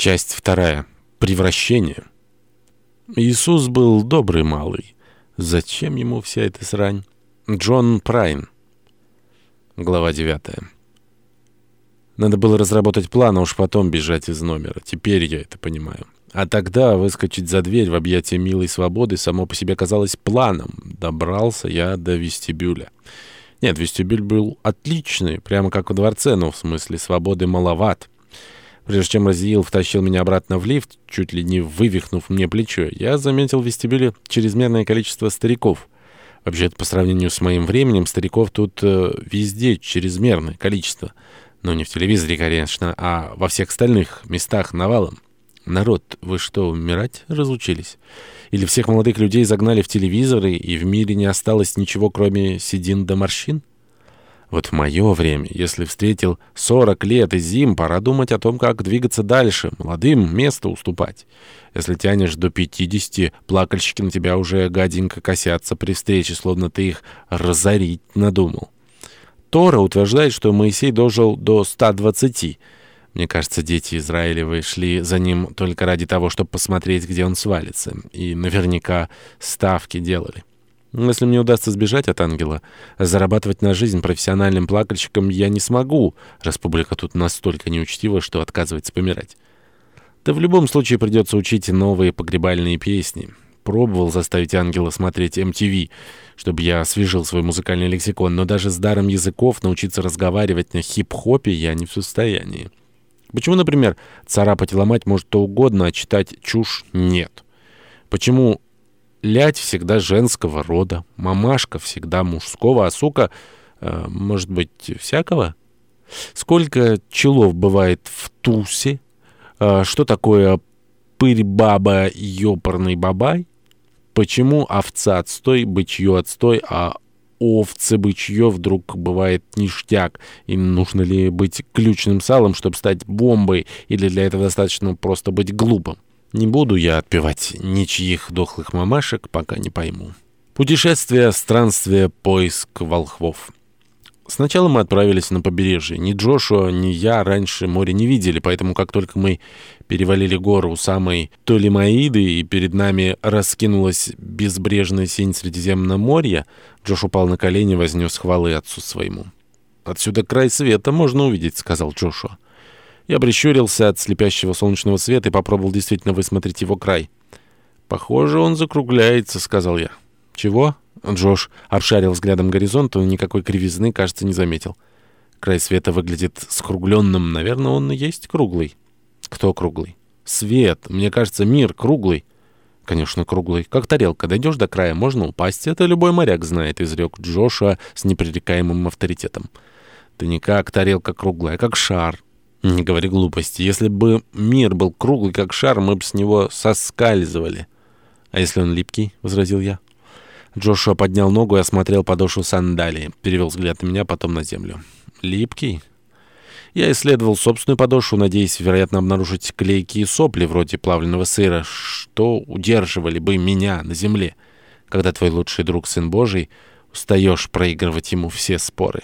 Часть вторая. Превращение. Иисус был добрый малый. Зачем ему вся эта срань? Джон Прайн. Глава девятая. Надо было разработать план, а уж потом бежать из номера. Теперь я это понимаю. А тогда выскочить за дверь в объятия милой свободы само по себе казалось планом. Добрался я до вестибюля. Нет, вестибюль был отличный, прямо как во дворце, но в смысле свободы маловат. Прежде чем Разиил втащил меня обратно в лифт, чуть ли не вывихнув мне плечо, я заметил в вестибюле чрезмерное количество стариков. Вообще-то, по сравнению с моим временем, стариков тут э, везде чрезмерное количество. Но не в телевизоре, конечно, а во всех остальных местах навалом. Народ, вы что, умирать разучились? Или всех молодых людей загнали в телевизоры, и в мире не осталось ничего, кроме седин до морщин? Вот в мое время, если встретил 40 лет и зим, пора думать о том, как двигаться дальше, молодым место уступать. Если тянешь до 50, плакальщики на тебя уже гаденько косятся при встрече, словно ты их разорить надумал. Тора утверждает, что Моисей дожил до 120. Мне кажется, дети Израилевы шли за ним только ради того, чтобы посмотреть, где он свалится. И наверняка ставки делали. Если мне удастся сбежать от ангела, зарабатывать на жизнь профессиональным плакальщиком я не смогу, раз публика тут настолько неучтива, что отказывается помирать. Да в любом случае придется учить новые погребальные песни. Пробовал заставить ангела смотреть MTV, чтобы я освежил свой музыкальный лексикон, но даже с даром языков научиться разговаривать на хип-хопе я не в состоянии. Почему, например, царапать и ломать может то угодно, а читать чушь нет? Почему Лять всегда женского рода, мамашка всегда мужского, а сука, э, может быть, всякого? Сколько челов бывает в тусе? Э, что такое пырь-баба, ёпарный бабай? Почему овца отстой, бычье отстой, а овцы бычье вдруг бывает ништяк? И нужно ли быть ключным салом, чтобы стать бомбой, или для этого достаточно просто быть глупым? Не буду я отпевать ничьих дохлых мамашек, пока не пойму. Путешествие, странствие, поиск волхвов. Сначала мы отправились на побережье. Ни Джошуа, ни я раньше море не видели, поэтому как только мы перевалили гору у самой Толимаиды и перед нами раскинулась безбрежная синь Средиземноморья, Джош упал на колени и вознес хвалы отцу своему. «Отсюда край света можно увидеть», — сказал Джошуа. Я прищурился от слепящего солнечного света и попробовал действительно высмотреть его край. «Похоже, он закругляется», — сказал я. «Чего?» Джош обшарил взглядом горизонт, но никакой кривизны, кажется, не заметил. Край света выглядит скругленным. Наверное, он и есть круглый. Кто круглый? Свет. Мне кажется, мир круглый. Конечно, круглый. Как тарелка. Дойдешь до края, можно упасть. Это любой моряк знает, изрек Джоша с непререкаемым авторитетом. Да не как тарелка круглая, а как шар. «Не говори глупости. Если бы мир был круглый, как шар, мы бы с него соскальзывали». «А если он липкий?» — возразил я. Джошуа поднял ногу и осмотрел подошву сандалии. Перевел взгляд на меня, потом на землю. «Липкий?» Я исследовал собственную подошву, надеясь, вероятно, обнаружить клейкие сопли вроде плавленного сыра, что удерживали бы меня на земле. Когда твой лучший друг, Сын Божий, устаешь проигрывать ему все споры.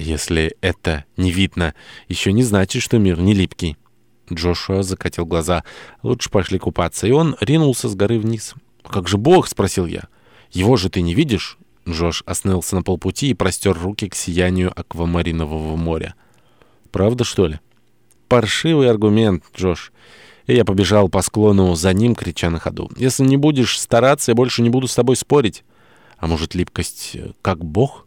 Если это не видно, еще не значит, что мир не липкий. Джошуа закатил глаза. Лучше пошли купаться. И он ринулся с горы вниз. «Как же Бог?» — спросил я. «Его же ты не видишь?» Джош остановился на полпути и простер руки к сиянию аквамаринового моря. «Правда, что ли?» «Паршивый аргумент, Джош». И я побежал по склону за ним, крича на ходу. «Если не будешь стараться, я больше не буду с тобой спорить». «А может, липкость э, как Бог?»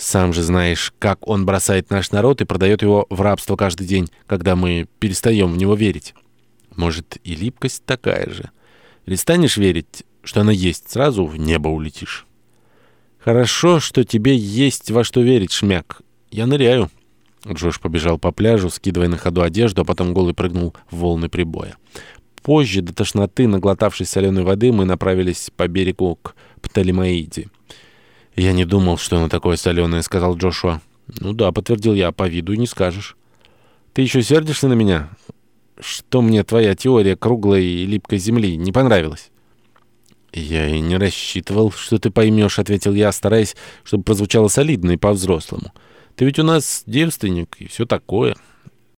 Сам же знаешь, как он бросает наш народ и продает его в рабство каждый день, когда мы перестаем в него верить. Может, и липкость такая же. Или станешь верить, что она есть, сразу в небо улетишь. Хорошо, что тебе есть во что верить, шмяк. Я ныряю. Джош побежал по пляжу, скидывая на ходу одежду, а потом голый прыгнул в волны прибоя. Позже, до тошноты, наглотавшись соленой воды, мы направились по берегу к Птолемаиде. «Я не думал, что оно такое соленое», — сказал Джошуа. «Ну да», — подтвердил я, — «по виду и не скажешь». «Ты еще сердишься на меня? Что мне твоя теория круглой и липкой земли не понравилась?» «Я и не рассчитывал, что ты поймешь», — ответил я, стараясь, чтобы прозвучало солидно и по-взрослому. «Ты ведь у нас девственник и все такое».